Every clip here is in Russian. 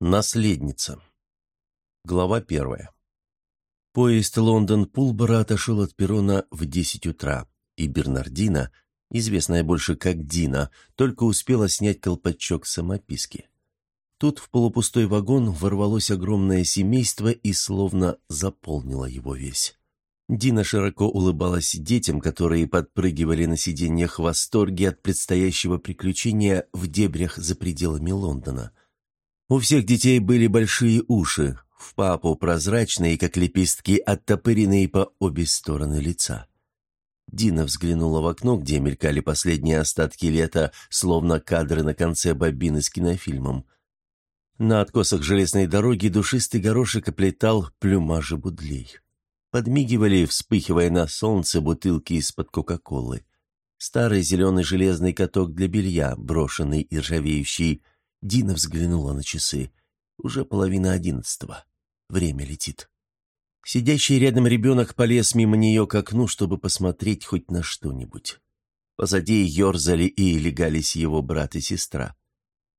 Наследница. Глава первая. Поезд Лондон-Пулбора отошел от перрона в десять утра, и Бернардина, известная больше как Дина, только успела снять колпачок самописки. Тут в полупустой вагон ворвалось огромное семейство и словно заполнило его весь. Дина широко улыбалась детям, которые подпрыгивали на сиденьях в восторге от предстоящего приключения в дебрях за пределами Лондона – у всех детей были большие уши, в папу прозрачные, как лепестки, оттопыренные по обе стороны лица. Дина взглянула в окно, где мелькали последние остатки лета, словно кадры на конце бобины с кинофильмом. На откосах железной дороги душистый горошек оплетал плюмажи будлей. Подмигивали, вспыхивая на солнце, бутылки из-под Кока-Колы. Старый зеленый железный каток для белья, брошенный и ржавеющий, Дина взглянула на часы. Уже половина одиннадцатого. Время летит. Сидящий рядом ребенок полез мимо нее к окну, чтобы посмотреть хоть на что-нибудь. Позади ерзали и легались его брат и сестра.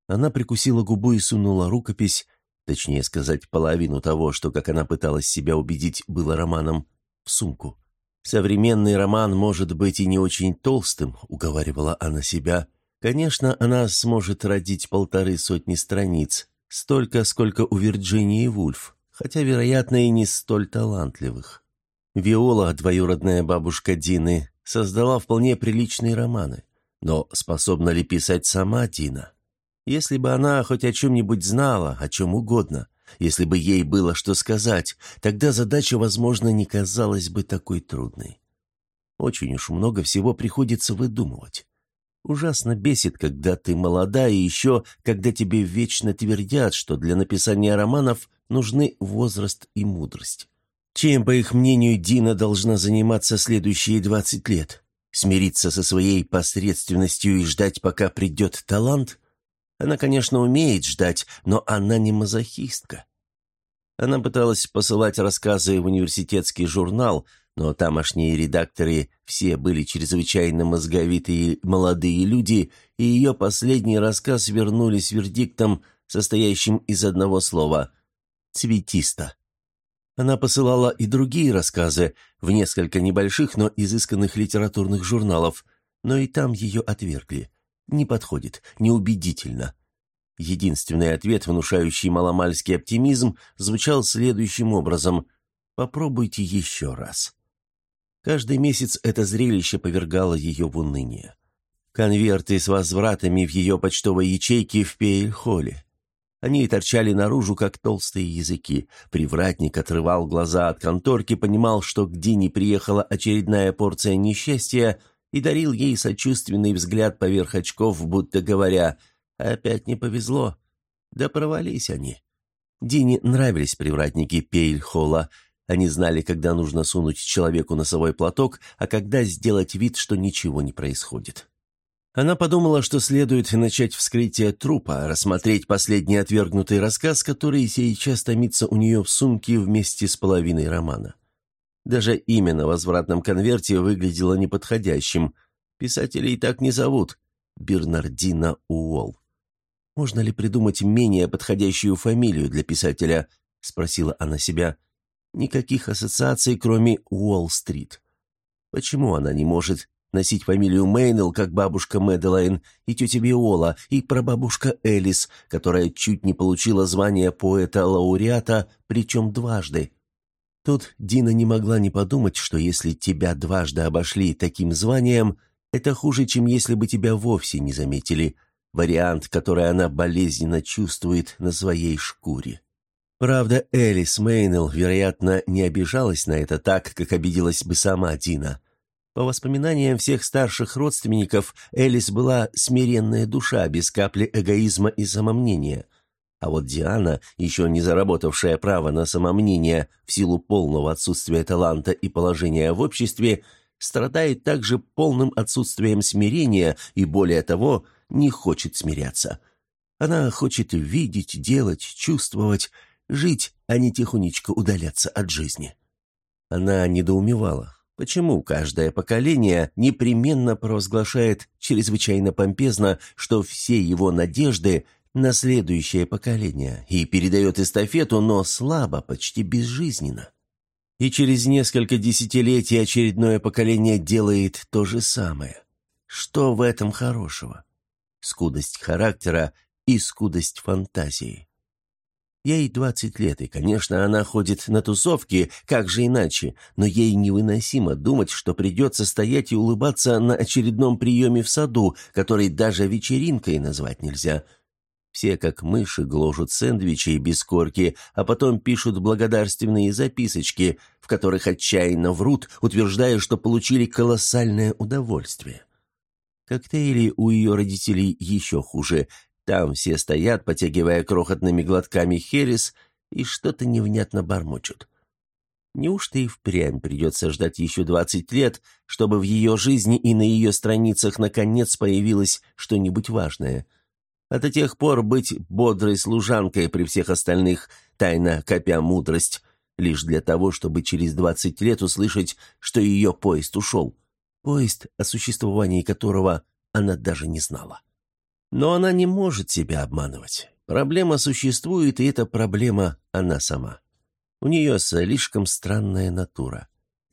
Она прикусила губу и сунула рукопись, точнее сказать, половину того, что, как она пыталась себя убедить, было романом, в сумку. «Современный роман может быть и не очень толстым», — уговаривала она себя, — Конечно, она сможет родить полторы сотни страниц, столько, сколько у Вирджинии Вульф, хотя, вероятно, и не столь талантливых. Виола, двоюродная бабушка Дины, создала вполне приличные романы. Но способна ли писать сама Дина? Если бы она хоть о чем-нибудь знала, о чем угодно, если бы ей было что сказать, тогда задача, возможно, не казалась бы такой трудной. Очень уж много всего приходится выдумывать. Ужасно бесит, когда ты молода, и еще, когда тебе вечно твердят, что для написания романов нужны возраст и мудрость. Чем, по их мнению, Дина должна заниматься следующие двадцать лет? Смириться со своей посредственностью и ждать, пока придет талант? Она, конечно, умеет ждать, но она не мазохистка. Она пыталась посылать рассказы в университетский журнал, но тамошние редакторы все были чрезвычайно мозговитые молодые люди, и ее последний рассказ вернули с вердиктом, состоящим из одного слова «цветисто». Она посылала и другие рассказы в несколько небольших, но изысканных литературных журналов, но и там ее отвергли. Не подходит, неубедительно. Единственный ответ, внушающий маломальский оптимизм, звучал следующим образом «Попробуйте еще раз». Каждый месяц это зрелище повергало ее в уныние. Конверты с возвратами в ее почтовой ячейке в Пейль-холле. Они торчали наружу, как толстые языки. Привратник отрывал глаза от конторки, понимал, что к Дине приехала очередная порция несчастья и дарил ей сочувственный взгляд поверх очков, будто говоря «Опять не повезло». Да провались они. Дине нравились привратники Пейль-холла, они знали, когда нужно сунуть человеку носовой платок, а когда сделать вид, что ничего не происходит. Она подумала, что следует начать вскрытие трупа, рассмотреть последний отвергнутый рассказ, который сейчас томится у нее в сумке вместе с половиной романа. Даже имя на возвратном конверте выглядело неподходящим. Писателей так не зовут. Бернардина Уолл. «Можно ли придумать менее подходящую фамилию для писателя?» — спросила она себя. — Никаких ассоциаций, кроме Уолл-стрит. Почему она не может носить фамилию Мейнелл, как бабушка Мэдалайн и тетя Виола, и прабабушка Элис, которая чуть не получила звание поэта-лауреата, причем дважды? Тут Дина не могла не подумать, что если тебя дважды обошли таким званием, это хуже, чем если бы тебя вовсе не заметили. Вариант, который она болезненно чувствует на своей шкуре. Правда, Элис Мейнелл, вероятно, не обижалась на это так, как обиделась бы сама Дина. По воспоминаниям всех старших родственников, Элис была смиренная душа, без капли эгоизма и самомнения. А вот Диана, еще не заработавшая право на самомнение в силу полного отсутствия таланта и положения в обществе, страдает также полным отсутствием смирения и, более того, не хочет смиряться. Она хочет видеть, делать, чувствовать, Жить, а не тихонечко удаляться от жизни. Она недоумевала, почему каждое поколение непременно провозглашает чрезвычайно помпезно, что все его надежды на следующее поколение и передает эстафету, но слабо, почти безжизненно. И через несколько десятилетий очередное поколение делает то же самое. Что в этом хорошего? Скудость характера и скудость фантазии. Ей двадцать лет, и, конечно, она ходит на тусовки, как же иначе, но ей невыносимо думать, что придется стоять и улыбаться на очередном приеме в саду, который даже вечеринкой назвать нельзя. Все, как мыши, гложут сэндвичи без корки, а потом пишут благодарственные записочки, в которых отчаянно врут, утверждая, что получили колоссальное удовольствие. Коктейли у ее родителей еще хуже – там все стоят, потягивая крохотными глотками херес, и что-то невнятно бормочут. Неужто и впрямь придется ждать еще двадцать лет, чтобы в ее жизни и на ее страницах наконец появилось что-нибудь важное? А до тех пор быть бодрой служанкой при всех остальных, тайно копя мудрость, лишь для того, чтобы через двадцать лет услышать, что ее поезд ушел. Поезд, о существовании которого она даже не знала. Но она не может себя обманывать. Проблема существует, и эта проблема она сама. У нее слишком странная натура.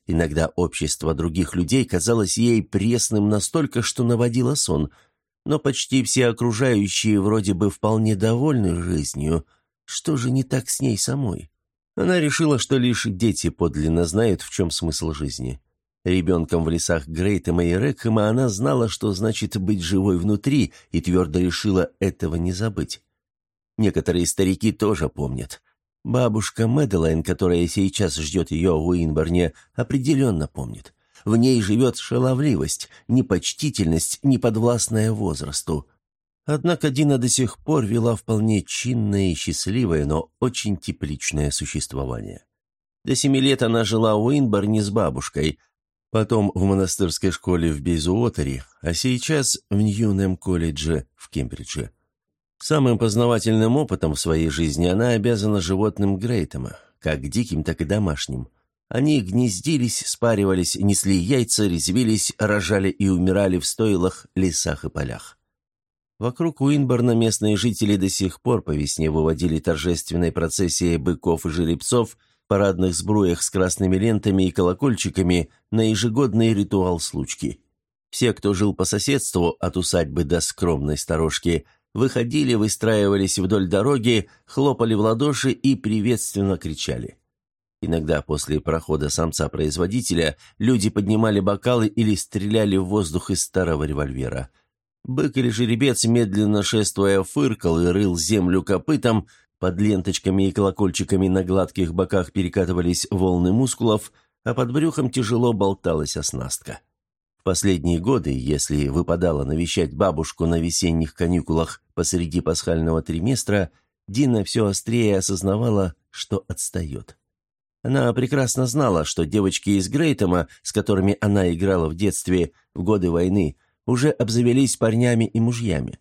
Иногда общество других людей казалось ей пресным настолько, что наводило сон, но почти все окружающие вроде бы вполне довольны жизнью. Что же не так с ней самой? Она решила, что лишь дети подлинно знают, в чем смысл жизни. Ребенком в лесах Грейтема и Рекхэма она знала, что значит быть живой внутри, и твердо решила этого не забыть. Некоторые старики тоже помнят. Бабушка Мэдалайн, которая сейчас ждет ее в Уинборне, определенно помнит. В ней живет шаловливость, непочтительность, неподвластная возрасту. Однако Дина до сих пор вела вполне чинное и счастливое, но очень тепличное существование. До семи лет она жила в Уинборне с бабушкой, потом в монастырской школе в Бейзуотере, а сейчас в Ньюнем колледже в Кембридже. Самым познавательным опытом в своей жизни она обязана животным Грейтема, как диким, так и домашним. Они гнездились, спаривались, несли яйца, резвились, рожали и умирали в стойлах, лесах и полях. Вокруг Уинборна местные жители до сих пор по весне выводили торжественной процессией быков и жеребцов парадных сбруях с красными лентами и колокольчиками на ежегодный ритуал случки. Все, кто жил по соседству от усадьбы до скромной сторожки, выходили, выстраивались вдоль дороги, хлопали в ладоши и приветственно кричали. Иногда после прохода самца-производителя люди поднимали бокалы или стреляли в воздух из старого револьвера. Бык или жеребец, медленно шествуя, фыркал и рыл землю копытом, под ленточками и колокольчиками на гладких боках перекатывались волны мускулов, а под брюхом тяжело болталась оснастка. В последние годы, если выпадало навещать бабушку на весенних каникулах посреди пасхального триместра, Дина все острее осознавала, что отстает. Она прекрасно знала, что девочки из Грейтома, с которыми она играла в детстве в годы войны, уже обзавелись парнями и мужьями.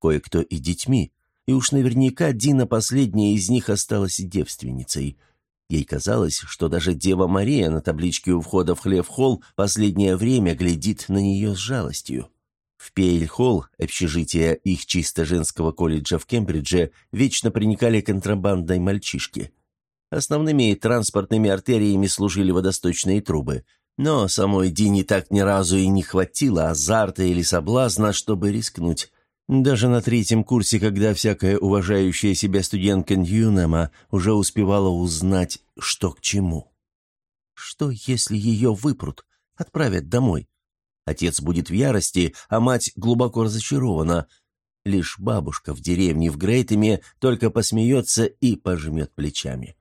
Кое-кто и детьми, и уж наверняка Дина последняя из них осталась девственницей. Ей казалось, что даже Дева Мария на табличке у входа в хлев-холл последнее время глядит на нее с жалостью. В Пейль-холл, общежитие их чисто женского колледжа в Кембридже, вечно проникали контрабандой мальчишки. Основными транспортными артериями служили водосточные трубы. Но самой Дине так ни разу и не хватило азарта или соблазна, чтобы рискнуть. Даже на третьем курсе, когда всякая уважающая себя студентка Ньюнема уже успевала узнать, что к чему. Что, если ее выпрут, отправят домой? Отец будет в ярости, а мать глубоко разочарована. Лишь бабушка в деревне в Грейтеме только посмеется и пожмет плечами.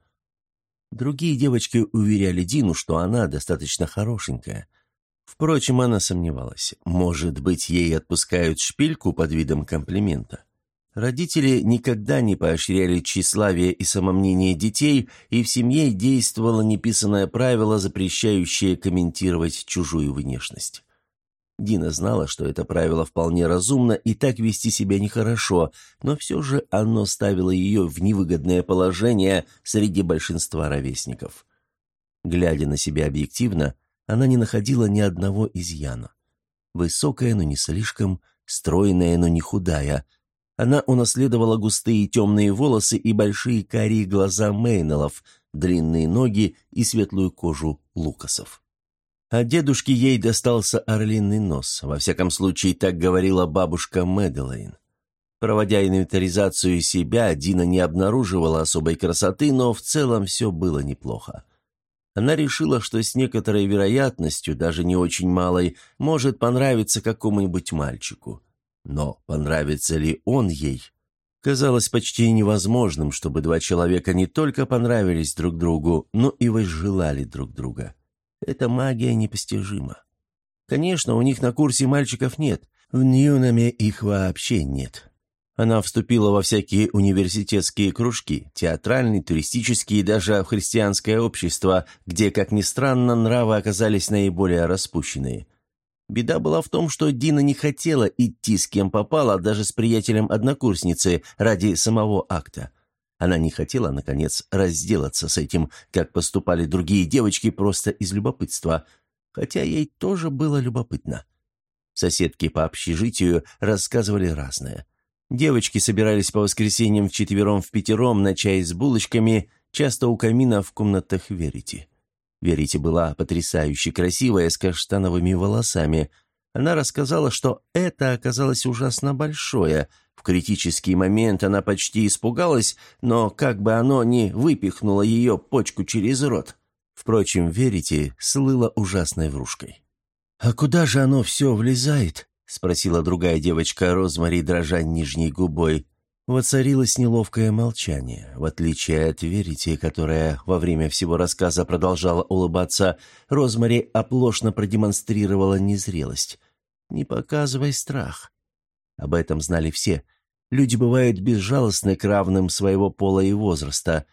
Другие девочки уверяли Дину, что она достаточно хорошенькая – Впрочем, она сомневалась. Может быть, ей отпускают шпильку под видом комплимента. Родители никогда не поощряли тщеславие и самомнение детей, и в семье действовало неписанное правило, запрещающее комментировать чужую внешность. Дина знала, что это правило вполне разумно и так вести себя нехорошо, но все же оно ставило ее в невыгодное положение среди большинства ровесников. Глядя на себя объективно, она не находила ни одного изъяна. Высокая, но не слишком, стройная, но не худая. Она унаследовала густые темные волосы и большие карие глаза Мейнелов, длинные ноги и светлую кожу Лукасов. А дедушке ей достался орлиный нос, во всяком случае так говорила бабушка Мэдалейн. Проводя инвентаризацию себя, Дина не обнаруживала особой красоты, но в целом все было неплохо. Она решила, что с некоторой вероятностью, даже не очень малой, может понравиться какому-нибудь мальчику. Но понравится ли он ей? Казалось почти невозможным, чтобы два человека не только понравились друг другу, но и возжелали друг друга. Эта магия непостижима. Конечно, у них на курсе мальчиков нет, в Ньюнаме их вообще нет. Она вступила во всякие университетские кружки, театральные, туристические и даже в христианское общество, где, как ни странно, нравы оказались наиболее распущенные. Беда была в том, что Дина не хотела идти с кем попала, даже с приятелем однокурсницы, ради самого акта. Она не хотела, наконец, разделаться с этим, как поступали другие девочки просто из любопытства, хотя ей тоже было любопытно. Соседки по общежитию рассказывали разное. Девочки собирались по воскресеньям вчетвером-в-пятером на чай с булочками, часто у камина в комнатах Верити. Верити была потрясающе красивая, с каштановыми волосами. Она рассказала, что это оказалось ужасно большое. В критический момент она почти испугалась, но как бы оно ни выпихнуло ее почку через рот. Впрочем, Верити слыла ужасной врушкой. «А куда же оно все влезает?» — спросила другая девочка Розмари, дрожа нижней губой. Воцарилось неловкое молчание. В отличие от Верити, которая во время всего рассказа продолжала улыбаться, Розмари оплошно продемонстрировала незрелость. «Не показывай страх». Об этом знали все. Люди бывают безжалостны к равным своего пола и возраста.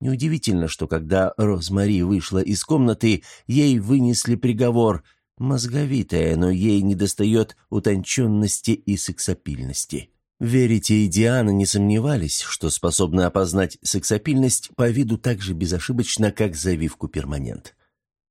Неудивительно, что когда Розмари вышла из комнаты, ей вынесли приговор — Мозговитая, но ей недостает утонченности и сексапильности. Верите и Диана не сомневались, что способны опознать сексапильность по виду так же безошибочно, как завивку перманент.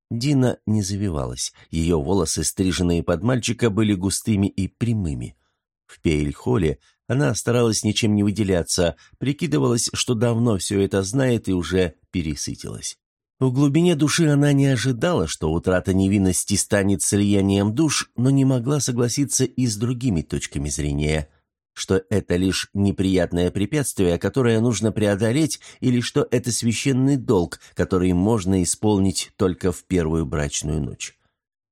Дина не завивалась, ее волосы, стриженные под мальчика, были густыми и прямыми. В Пейль-холле она старалась ничем не выделяться, прикидывалась, что давно все это знает и уже пересытилась. В глубине души она не ожидала, что утрата невинности станет слиянием душ, но не могла согласиться и с другими точками зрения, что это лишь неприятное препятствие, которое нужно преодолеть, или что это священный долг, который можно исполнить только в первую брачную ночь.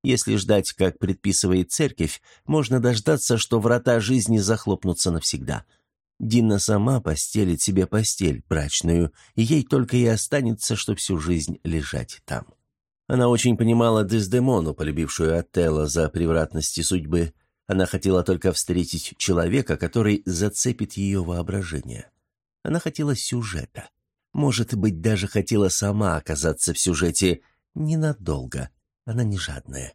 Если ждать, как предписывает церковь, можно дождаться, что врата жизни захлопнутся навсегда – Дина сама постелит себе постель брачную, и ей только и останется, что всю жизнь лежать там. Она очень понимала Дездемону, полюбившую Отелло за превратности судьбы. Она хотела только встретить человека, который зацепит ее воображение. Она хотела сюжета. Может быть, даже хотела сама оказаться в сюжете ненадолго. Она не жадная.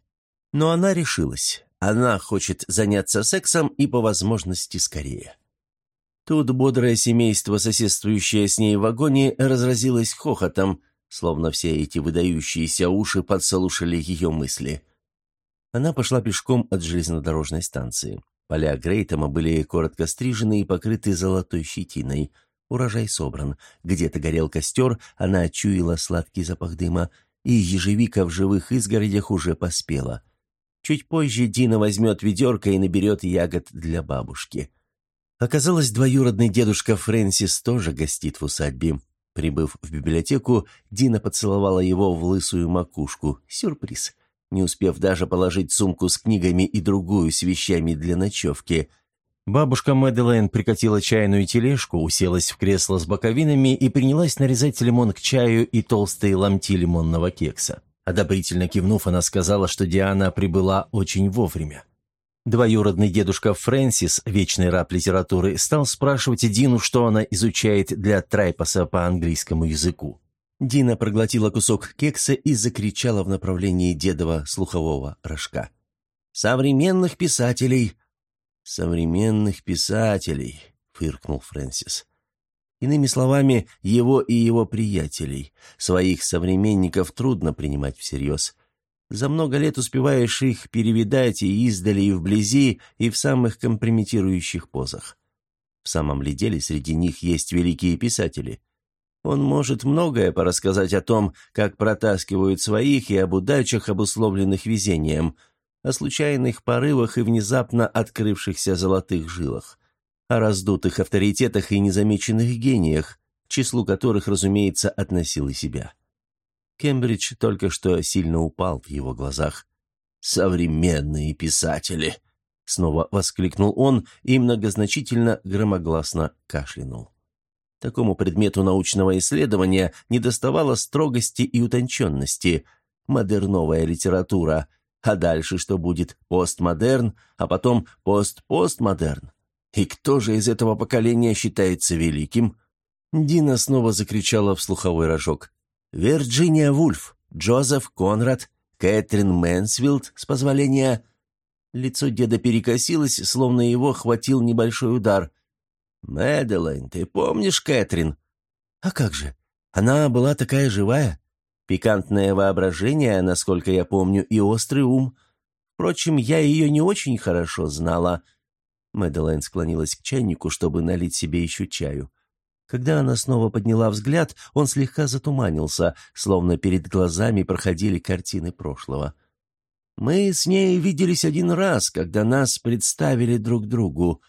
Но она решилась. Она хочет заняться сексом и по возможности скорее. Тут бодрое семейство, соседствующее с ней в вагоне, разразилось хохотом, словно все эти выдающиеся уши подслушали ее мысли. Она пошла пешком от железнодорожной станции. Поля Грейтема были коротко стрижены и покрыты золотой щетиной. Урожай собран. Где-то горел костер, она чуяла сладкий запах дыма, и ежевика в живых изгородях уже поспела. Чуть позже Дина возьмет ведерко и наберет ягод для бабушки. Оказалось, двоюродный дедушка Фрэнсис тоже гостит в усадьбе. Прибыв в библиотеку, Дина поцеловала его в лысую макушку. Сюрприз. Не успев даже положить сумку с книгами и другую с вещами для ночевки. Бабушка Мэдалайн прикатила чайную тележку, уселась в кресло с боковинами и принялась нарезать лимон к чаю и толстые ломти лимонного кекса. Одобрительно кивнув, она сказала, что Диана прибыла очень вовремя. Двоюродный дедушка Фрэнсис, вечный раб литературы, стал спрашивать Дину, что она изучает для Трайпаса по английскому языку. Дина проглотила кусок кекса и закричала в направлении дедова слухового рожка. «Современных писателей!» «Современных писателей!» — фыркнул Фрэнсис. Иными словами, его и его приятелей. Своих современников трудно принимать всерьез. За много лет успеваешь их перевидать и издали, и вблизи, и в самых компрометирующих позах. В самом ли деле среди них есть великие писатели? Он может многое порассказать о том, как протаскивают своих и об удачах, обусловленных везением, о случайных порывах и внезапно открывшихся золотых жилах, о раздутых авторитетах и незамеченных гениях, к числу которых, разумеется, относил и себя. Кембридж только что сильно упал в его глазах. «Современные писатели!» — снова воскликнул он и многозначительно громогласно кашлянул. Такому предмету научного исследования недоставало строгости и утонченности. Модерновая литература. А дальше что будет? Постмодерн, а потом пост-постмодерн. И кто же из этого поколения считается великим? Дина снова закричала в слуховой рожок. «Вирджиния Вульф, Джозеф Конрад, Кэтрин Мэнсфилд, с позволения...» Лицо деда перекосилось, словно его хватил небольшой удар. «Мэдалайн, ты помнишь Кэтрин?» «А как же? Она была такая живая. Пикантное воображение, насколько я помню, и острый ум. Впрочем, я ее не очень хорошо знала». Мэдалайн склонилась к чайнику, чтобы налить себе еще чаю. Когда она снова подняла взгляд, он слегка затуманился, словно перед глазами проходили картины прошлого. «Мы с ней виделись один раз, когда нас представили друг другу».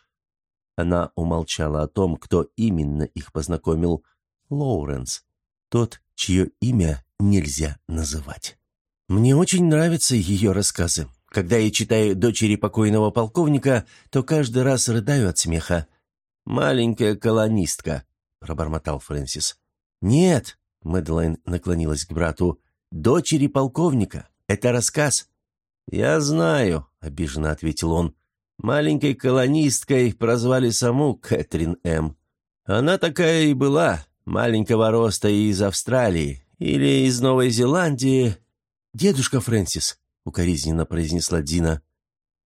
Она умолчала о том, кто именно их познакомил. Лоуренс. Тот, чье имя нельзя называть. Мне очень нравятся ее рассказы. Когда я читаю «Дочери покойного полковника», то каждый раз рыдаю от смеха. «Маленькая колонистка», — пробормотал Фрэнсис. «Нет», — Мэдлайн наклонилась к брату, — «дочери полковника. Это рассказ». «Я знаю», — обиженно ответил он. «Маленькой колонисткой прозвали саму Кэтрин М. Она такая и была, маленького роста и из Австралии или из Новой Зеландии». «Дедушка Фрэнсис», — укоризненно произнесла Дина.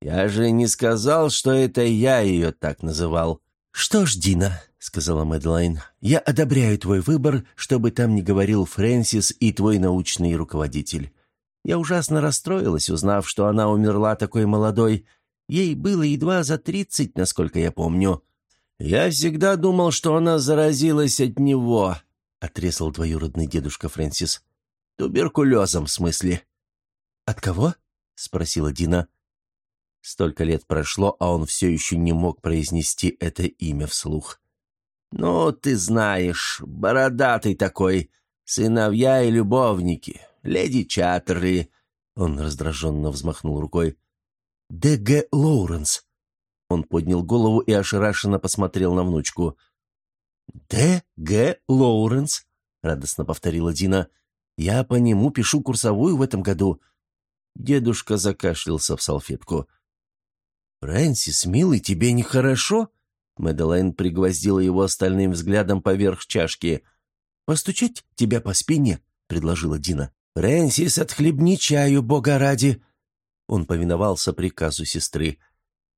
«Я же не сказал, что это я ее так называл». «Что ж, Дина», — сказала Мэдлайн, — «я одобряю твой выбор, чтобы там не говорил Фрэнсис и твой научный руководитель. Я ужасно расстроилась, узнав, что она умерла такой молодой. Ей было едва за тридцать, насколько я помню. Я всегда думал, что она заразилась от него», — отрезал двоюродный дедушка Фрэнсис. «Туберкулезом, в смысле». «От кого?» — спросила Дина. Столько лет прошло, а он все еще не мог произнести это имя вслух. «Ну, ты знаешь, бородатый такой, сыновья и любовники, леди Чаттерли». Он раздраженно взмахнул рукой. «Д.Г. Лоуренс». Он поднял голову и ошарашенно посмотрел на внучку. «Д.Г. Лоуренс», — радостно повторила Дина. «Я по нему пишу курсовую в этом году. Дедушка закашлялся в салфетку. «Фрэнсис, милый, тебе нехорошо?» Мэдалайн пригвоздила его остальным взглядом поверх чашки. «Постучать тебя по спине?» — предложила Дина. «Фрэнсис, отхлебни чаю, бога ради!» Он повиновался приказу сестры.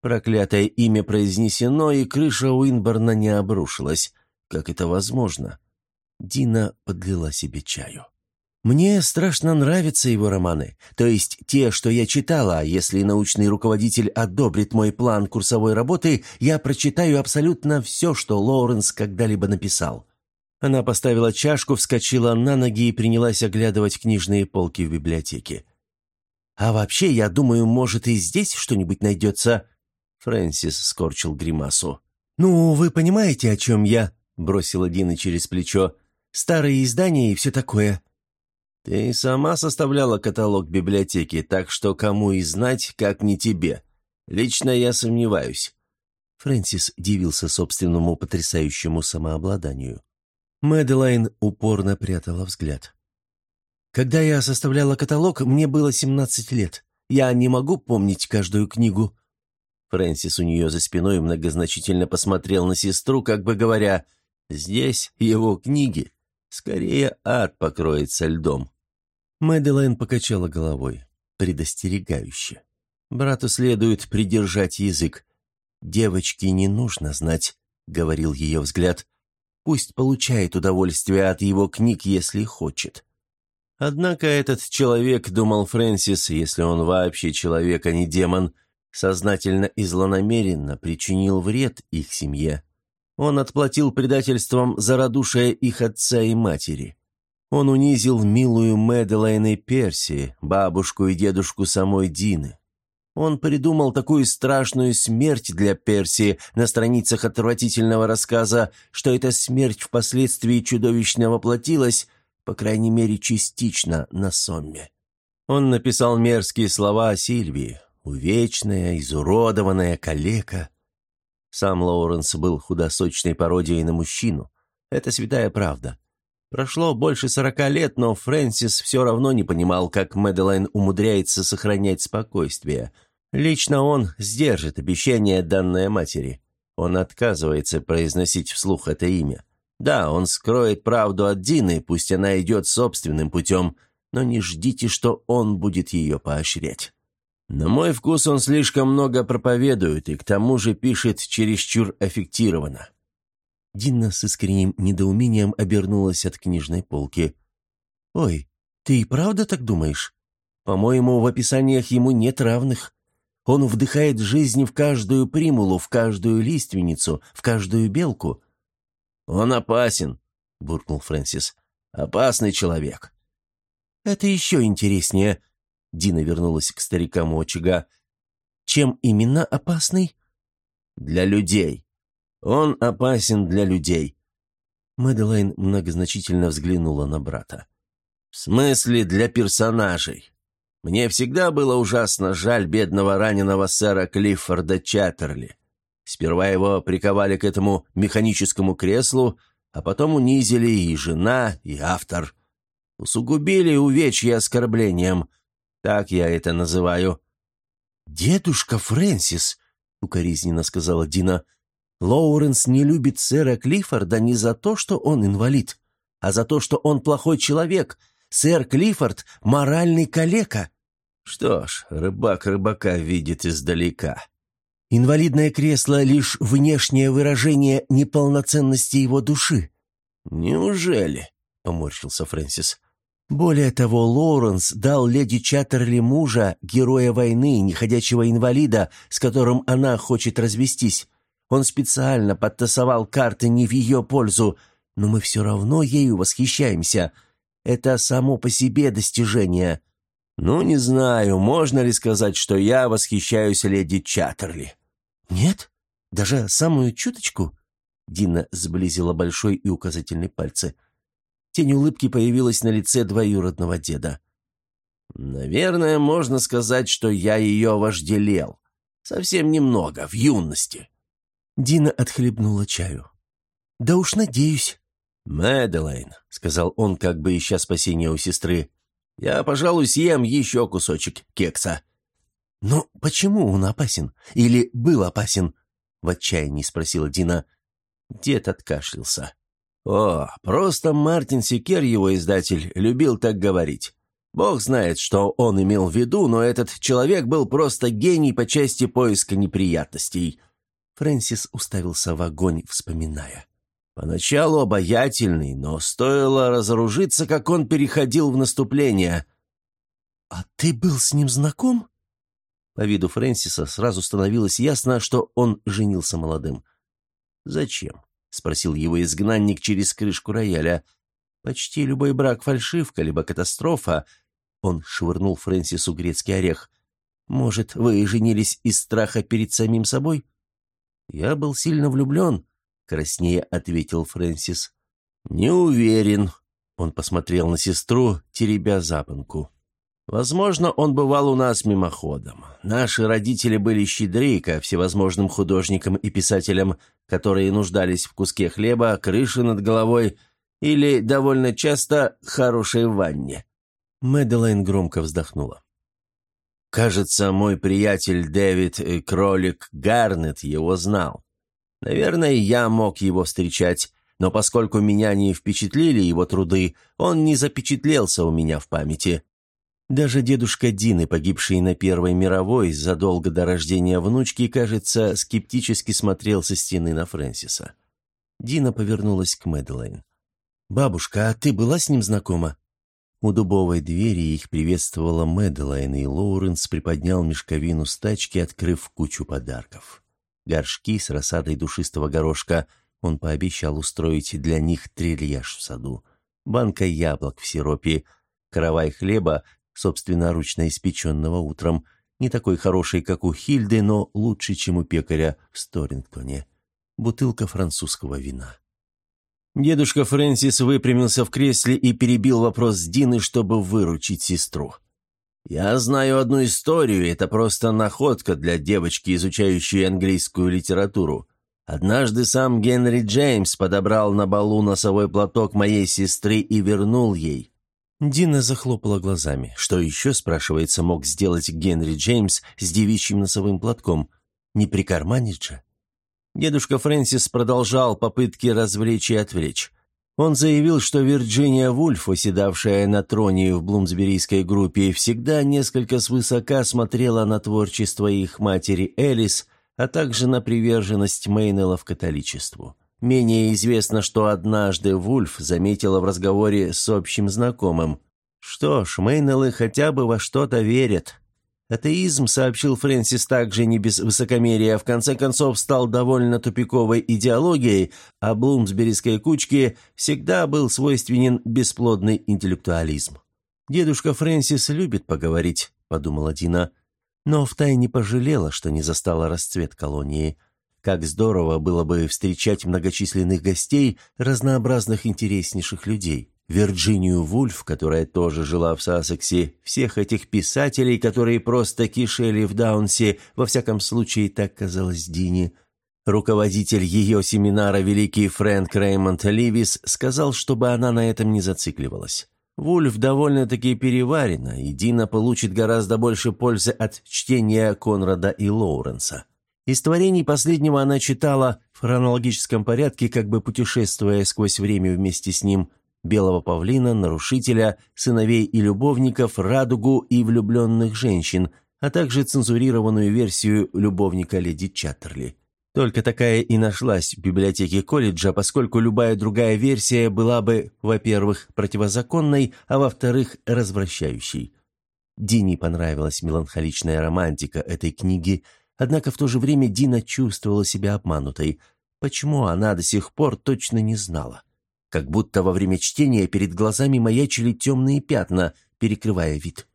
Проклятое имя произнесено, и крыша Уинборна не обрушилась. Как это возможно? Дина подлила себе чаю. Мне страшно нравятся его романы, то есть те, что я читала, а если научный руководитель одобрит мой план курсовой работы, я прочитаю абсолютно все, что Лоуренс когда-либо написал». Она поставила чашку, вскочила на ноги и принялась оглядывать книжные полки в библиотеке. «А вообще, я думаю, может, и здесь что-нибудь найдется?» Фрэнсис скорчил гримасу. «Ну, вы понимаете, о чем я?» — бросила Дина через плечо. «Старые издания и все такое. «Ты сама составляла каталог библиотеки, так что кому и знать, как не тебе. Лично я сомневаюсь». Фрэнсис дивился собственному потрясающему самообладанию. Мэдалайн упорно прятала взгляд. «Когда я составляла каталог, мне было 17 лет. Я не могу помнить каждую книгу». Фрэнсис у нее за спиной многозначительно посмотрел на сестру, как бы говоря, «Здесь его книги. Скорее ад покроется льдом». Мэдалайн покачала головой, предостерегающе. «Брату следует придержать язык. Девочке не нужно знать», — говорил ее взгляд. «Пусть получает удовольствие от его книг, если хочет». Однако этот человек, думал Фрэнсис, если он вообще человек, а не демон, сознательно и злонамеренно причинил вред их семье. Он отплатил предательством за радушие их отца и матери. Он унизил милую Мэдалайн и Перси, бабушку и дедушку самой Дины. Он придумал такую страшную смерть для Перси на страницах отвратительного рассказа, что эта смерть впоследствии чудовищно воплотилась, по крайней мере, частично на Сомме. Он написал мерзкие слова о Сильвии, увечная, изуродованная калека. Сам Лоуренс был худосочной пародией на мужчину. Это святая правда. Прошло больше сорока лет, но Фрэнсис все равно не понимал, как Мэдалайн умудряется сохранять спокойствие. Лично он сдержит обещание, данное матери. Он отказывается произносить вслух это имя. Да, он скроет правду от Дины, пусть она идет собственным путем, но не ждите, что он будет ее поощрять. На мой вкус он слишком много проповедует и к тому же пишет чересчур аффектированно. Динна с искренним недоумением обернулась от книжной полки. «Ой, ты и правда так думаешь? По-моему, в описаниях ему нет равных. Он вдыхает жизнь в каждую примулу, в каждую лиственницу, в каждую белку». «Он опасен», — буркнул Фрэнсис. «Опасный человек». «Это еще интереснее», — Дина вернулась к старикам у очага. «Чем именно опасный?» «Для людей», он опасен для людей». Мэдалайн многозначительно взглянула на брата. «В смысле для персонажей? Мне всегда было ужасно жаль бедного раненого сэра Клиффорда Чаттерли. Сперва его приковали к этому механическому креслу, а потом унизили и жена, и автор. Усугубили увечья оскорблением. Так я это называю». «Дедушка Фрэнсис», — укоризненно сказала Дина, — Лоуренс не любит сэра Клиффорда не за то, что он инвалид, а за то, что он плохой человек. Сэр Клиффорд — моральный калека. Что ж, рыбак рыбака видит издалека. Инвалидное кресло — лишь внешнее выражение неполноценности его души. «Неужели?» — поморщился Фрэнсис. Более того, Лоуренс дал леди Чаттерли мужа, героя войны, неходячего инвалида, с которым она хочет развестись. Он специально подтасовал карты не в ее пользу, но мы все равно ею восхищаемся. Это само по себе достижение. Ну, не знаю, можно ли сказать, что я восхищаюсь леди Чаттерли. Нет? Даже самую чуточку? Дина сблизила большой и указательный пальцы. Тень улыбки появилась на лице двоюродного деда. «Наверное, можно сказать, что я ее вожделел. Совсем немного, в юности. Дина отхлебнула чаю. «Да уж надеюсь». «Мэдалайн», — сказал он, как бы ища спасения у сестры, — «я, пожалуй, съем еще кусочек кекса». «Но почему он опасен? Или был опасен?» — в отчаянии спросила Дина. Дед откашлялся. «О, просто Мартин Секер, его издатель, любил так говорить. Бог знает, что он имел в виду, но этот человек был просто гений по части поиска неприятностей. Фрэнсис уставился в огонь, вспоминая. Поначалу обаятельный, но стоило разоружиться, как он переходил в наступление. «А ты был с ним знаком?» По виду Фрэнсиса сразу становилось ясно, что он женился молодым. «Зачем?» — спросил его изгнанник через крышку рояля. «Почти любой брак — фальшивка, либо катастрофа». Он швырнул Фрэнсису грецкий орех. «Может, вы женились из страха перед самим собой?» «Я был сильно влюблен», — краснее ответил Фрэнсис. «Не уверен», — он посмотрел на сестру, теребя запонку. «Возможно, он бывал у нас мимоходом. Наши родители были щедры ко всевозможным художникам и писателям, которые нуждались в куске хлеба, крыше над головой или, довольно часто, хорошей ванне». Мэдалайн громко вздохнула. Кажется, мой приятель Дэвид э, Кролик Гарнет его знал. Наверное, я мог его встречать, но поскольку меня не впечатлили его труды, он не запечатлелся у меня в памяти. Даже дедушка Дины, погибший на Первой мировой задолго до рождения внучки, кажется, скептически смотрел со стены на Фрэнсиса. Дина повернулась к Мэдалайн. «Бабушка, а ты была с ним знакома?» У дубовой двери их приветствовала Мэдалайн, и Лоуренс приподнял мешковину с тачки, открыв кучу подарков. Горшки с рассадой душистого горошка, Он пообещал устроить для них трильяж в саду. Банка яблок в сиропе, каравай хлеба, собственноручно испеченного утром, не такой хороший, как у Хильды, но лучше, чем у пекаря в Сторингтоне. Бутылка французского вина. Дедушка Фрэнсис выпрямился в кресле и перебил вопрос Дины, чтобы выручить сестру. «Я знаю одну историю, это просто находка для девочки, изучающей английскую литературу. Однажды сам Генри Джеймс подобрал на балу носовой платок моей сестры и вернул ей». Дина захлопала глазами. Что еще, спрашивается, мог сделать Генри Джеймс с девичьим носовым платком? Не прикарманить же? Дедушка Фрэнсис продолжал попытки развлечь и отвлечь. Он заявил, что Вирджиния Вульф, оседавшая на троне в блумсберийской группе, всегда несколько свысока смотрела на творчество их матери Элис, а также на приверженность Мейнелла в католичеству. Менее известно, что однажды Вульф заметила в разговоре с общим знакомым. «Что ж, Мейнеллы хотя бы во что-то верят. Атеизм, сообщил Фрэнсис также не без высокомерия, в конце концов стал довольно тупиковой идеологией, а блумсберийской кучке всегда был свойственен бесплодный интеллектуализм. «Дедушка Фрэнсис любит поговорить», — подумала Дина, но втайне пожалела, что не застала расцвет колонии. Как здорово было бы встречать многочисленных гостей, разнообразных интереснейших людей. Вирджинию Вульф, которая тоже жила в Сассексе, всех этих писателей, которые просто кишели в Даунсе, во всяком случае, так казалось Дине. Руководитель ее семинара, великий Фрэнк Реймонд Ливис, сказал, чтобы она на этом не зацикливалась. Вульф довольно-таки переварена, и Дина получит гораздо больше пользы от чтения Конрада и Лоуренса. Из творений последнего она читала в хронологическом порядке, как бы путешествуя сквозь время вместе с ним – белого павлина, нарушителя, сыновей и любовников, радугу и влюбленных женщин, а также цензурированную версию любовника леди Чаттерли. Только такая и нашлась в библиотеке колледжа, поскольку любая другая версия была бы, во-первых, противозаконной, а во-вторых, развращающей. Дине понравилась меланхоличная романтика этой книги, однако в то же время Дина чувствовала себя обманутой. Почему она до сих пор точно не знала? как будто во время чтения перед глазами маячили темные пятна, перекрывая вид.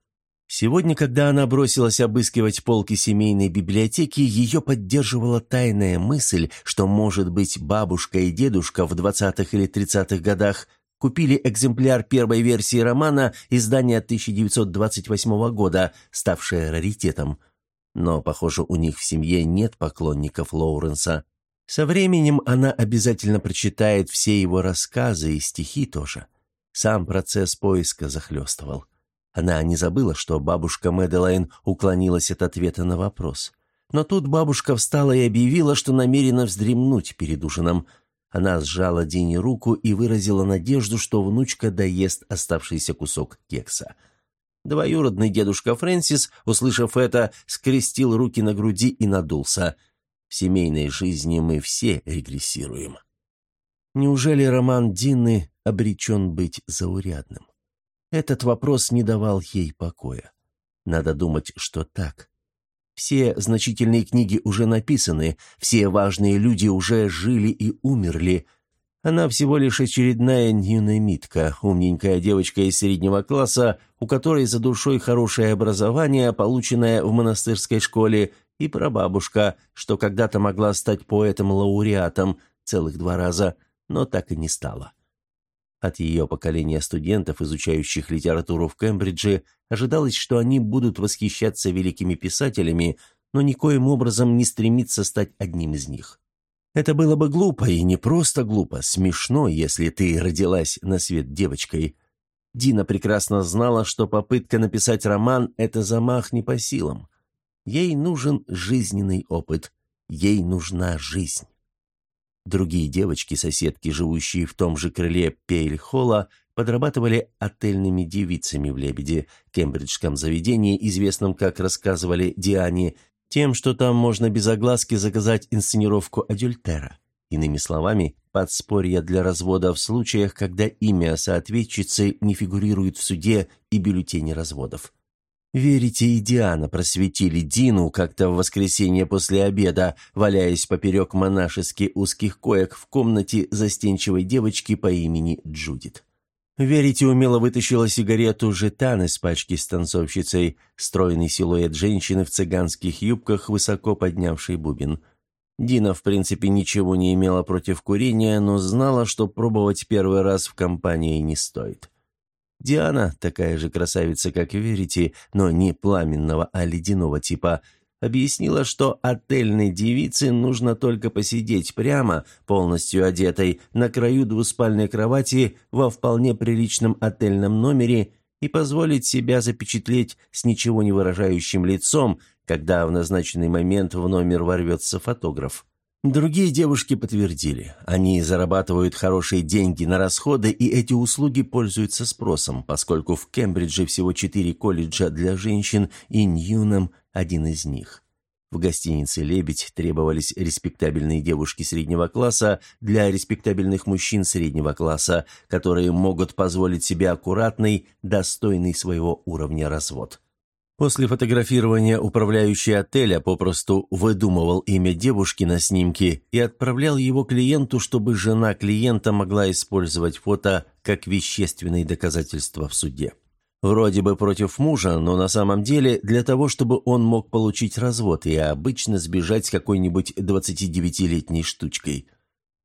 Сегодня, когда она бросилась обыскивать полки семейной библиотеки, ее поддерживала тайная мысль, что, может быть, бабушка и дедушка в 20-х или 30-х годах купили экземпляр первой версии романа издания 1928 года, ставшее раритетом. Но, похоже, у них в семье нет поклонников Лоуренса. Со временем она обязательно прочитает все его рассказы и стихи тоже. Сам процесс поиска захлестывал. Она не забыла, что бабушка Мэдалайн уклонилась от ответа на вопрос. Но тут бабушка встала и объявила, что намерена вздремнуть перед ужином. Она сжала Дине руку и выразила надежду, что внучка доест оставшийся кусок кекса. Двоюродный дедушка Фрэнсис, услышав это, скрестил руки на груди и надулся – в семейной жизни мы все регрессируем. Неужели роман Дины обречен быть заурядным? Этот вопрос не давал ей покоя. Надо думать, что так. Все значительные книги уже написаны, все важные люди уже жили и умерли. Она всего лишь очередная нюнемитка, умненькая девочка из среднего класса, у которой за душой хорошее образование, полученное в монастырской школе, и прабабушка, что когда-то могла стать поэтом-лауреатом целых два раза, но так и не стала. От ее поколения студентов, изучающих литературу в Кембридже, ожидалось, что они будут восхищаться великими писателями, но никоим образом не стремиться стать одним из них. Это было бы глупо, и не просто глупо, смешно, если ты родилась на свет девочкой. Дина прекрасно знала, что попытка написать роман – это замах не по силам. Ей нужен жизненный опыт, ей нужна жизнь. Другие девочки-соседки, живущие в том же крыле Пейль-Холла, подрабатывали отельными девицами в «Лебеде», кембриджском заведении, известном, как рассказывали Диане, тем, что там можно без огласки заказать инсценировку адюльтера. Иными словами, подспорье для развода в случаях, когда имя соответчицы не фигурирует в суде и бюллетене разводов. Верите, и Диана просветили Дину как-то в воскресенье после обеда, валяясь поперек монашески узких коек в комнате застенчивой девочки по имени Джудит. Верите умело вытащила сигарету жетан из пачки с танцовщицей, стройный силуэт женщины в цыганских юбках, высоко поднявший бубен. Дина, в принципе, ничего не имела против курения, но знала, что пробовать первый раз в компании не стоит. Диана, такая же красавица, как верите, но не пламенного, а ледяного типа, объяснила, что отельной девице нужно только посидеть прямо, полностью одетой, на краю двуспальной кровати во вполне приличном отельном номере и позволить себя запечатлеть с ничего не выражающим лицом, когда в назначенный момент в номер ворвется фотограф. Другие девушки подтвердили. Они зарабатывают хорошие деньги на расходы, и эти услуги пользуются спросом, поскольку в Кембридже всего четыре колледжа для женщин, и Ньюнам – один из них. В гостинице «Лебедь» требовались респектабельные девушки среднего класса для респектабельных мужчин среднего класса, которые могут позволить себе аккуратный, достойный своего уровня развод. После фотографирования управляющий отеля попросту выдумывал имя девушки на снимке и отправлял его клиенту, чтобы жена клиента могла использовать фото как вещественное доказательство в суде. Вроде бы против мужа, но на самом деле для того, чтобы он мог получить развод и обычно сбежать с какой-нибудь 29-летней штучкой.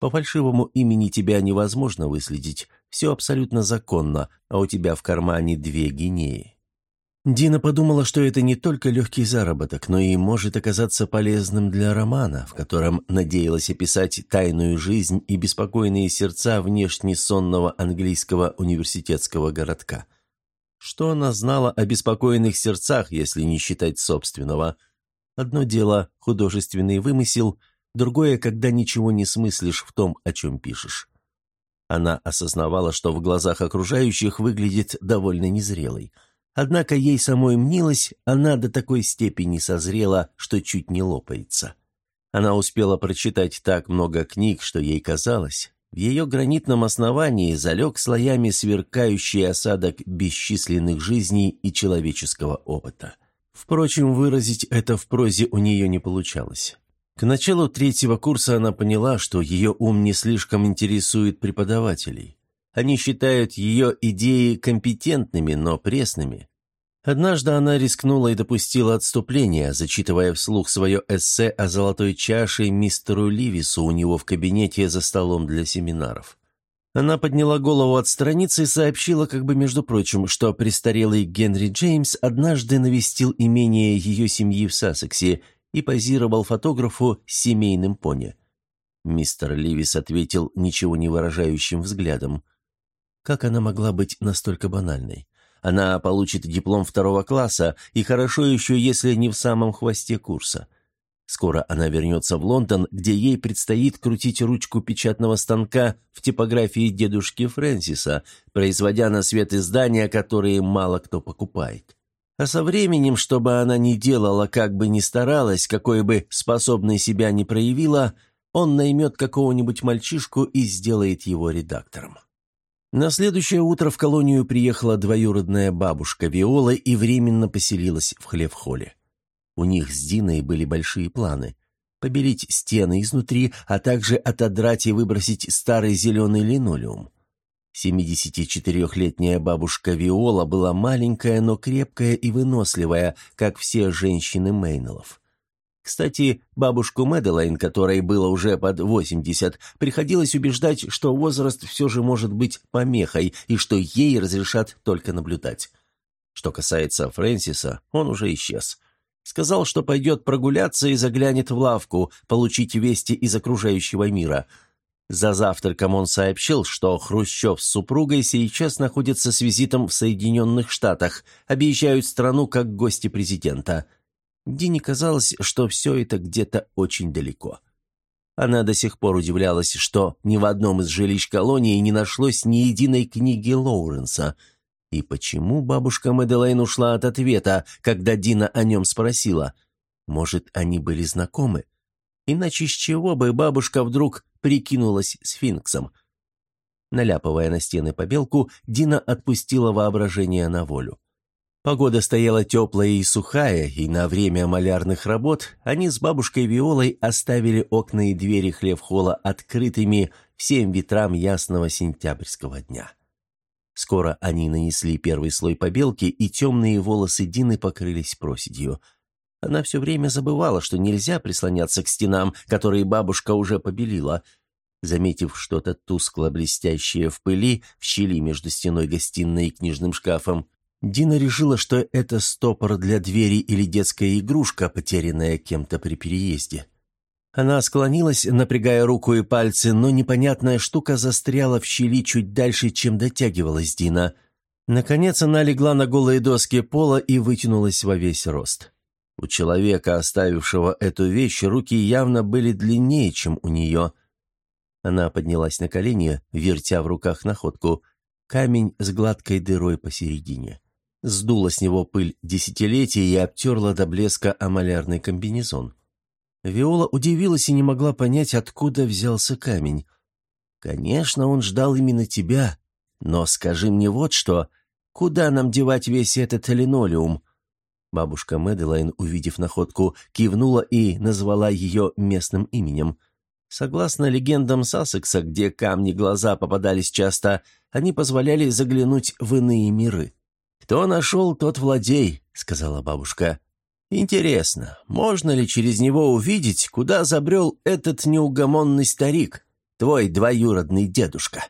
По фальшивому имени тебя невозможно выследить, все абсолютно законно, а у тебя в кармане две гинеи. Дина подумала, что это не только легкий заработок, но и может оказаться полезным для романа, в котором надеялась описать тайную жизнь и беспокойные сердца внешне сонного английского университетского городка. Что она знала о беспокойных сердцах, если не считать собственного? Одно дело – художественный вымысел, другое – когда ничего не смыслишь в том, о чем пишешь. Она осознавала, что в глазах окружающих выглядит довольно незрелой – Однако ей самой мнилось, она до такой степени созрела, что чуть не лопается. Она успела прочитать так много книг, что ей казалось, в ее гранитном основании залег слоями сверкающий осадок бесчисленных жизней и человеческого опыта. Впрочем, выразить это в прозе у нее не получалось. К началу третьего курса она поняла, что ее ум не слишком интересует преподавателей. Они считают ее идеи компетентными, но пресными. Однажды она рискнула и допустила отступление, зачитывая вслух свое эссе о золотой чаше мистеру Ливису у него в кабинете за столом для семинаров. Она подняла голову от страницы и сообщила, как бы между прочим, что престарелый Генри Джеймс однажды навестил имение ее семьи в Сассексе и позировал фотографу семейным пони. Мистер Ливис ответил ничего не выражающим взглядом. Как она могла быть настолько банальной? Она получит диплом второго класса, и хорошо еще, если не в самом хвосте курса. Скоро она вернется в Лондон, где ей предстоит крутить ручку печатного станка в типографии дедушки Фрэнсиса, производя на свет издания, которые мало кто покупает. А со временем, чтобы она не делала, как бы ни старалась, какой бы способной себя не проявила, он наймет какого-нибудь мальчишку и сделает его редактором. На следующее утро в колонию приехала двоюродная бабушка Виола и временно поселилась в хлев-холле. У них с Диной были большие планы. Побелить стены изнутри, а также отодрать и выбросить старый зеленый линолеум. 74-летняя бабушка Виола была маленькая, но крепкая и выносливая, как все женщины Мейнелов. Кстати, бабушку Мэдалайн, которой было уже под 80, приходилось убеждать, что возраст все же может быть помехой и что ей разрешат только наблюдать. Что касается Фрэнсиса, он уже исчез. Сказал, что пойдет прогуляться и заглянет в лавку, получить вести из окружающего мира. За завтраком он сообщил, что Хрущев с супругой сейчас находятся с визитом в Соединенных Штатах, объезжают страну как гости президента – Дине казалось, что все это где-то очень далеко. Она до сих пор удивлялась, что ни в одном из жилищ колонии не нашлось ни единой книги Лоуренса. И почему бабушка Мэдалейн ушла от ответа, когда Дина о нем спросила? Может, они были знакомы? Иначе с чего бы бабушка вдруг прикинулась сфинксом? Наляпывая на стены побелку, Дина отпустила воображение на волю. Погода стояла теплая и сухая, и на время малярных работ они с бабушкой Виолой оставили окна и двери хлевхола открытыми всем ветрам ясного сентябрьского дня. Скоро они нанесли первый слой побелки, и темные волосы Дины покрылись проседью. Она все время забывала, что нельзя прислоняться к стенам, которые бабушка уже побелила. Заметив что-то тускло-блестящее в пыли в щели между стеной гостиной и книжным шкафом, Дина решила, что это стопор для двери или детская игрушка, потерянная кем-то при переезде. Она склонилась, напрягая руку и пальцы, но непонятная штука застряла в щели чуть дальше, чем дотягивалась Дина. Наконец она легла на голые доски пола и вытянулась во весь рост. У человека, оставившего эту вещь, руки явно были длиннее, чем у нее. Она поднялась на колени, вертя в руках находку. Камень с гладкой дырой посередине сдула с него пыль десятилетий и обтерла до блеска амалярный комбинезон. Виола удивилась и не могла понять, откуда взялся камень. «Конечно, он ждал именно тебя. Но скажи мне вот что. Куда нам девать весь этот линолеум?» Бабушка Мэдалайн, увидев находку, кивнула и назвала ее местным именем. Согласно легендам Сассекса, где камни глаза попадались часто, они позволяли заглянуть в иные миры. «Кто нашел, тот владей», — сказала бабушка. «Интересно, можно ли через него увидеть, куда забрел этот неугомонный старик, твой двоюродный дедушка?»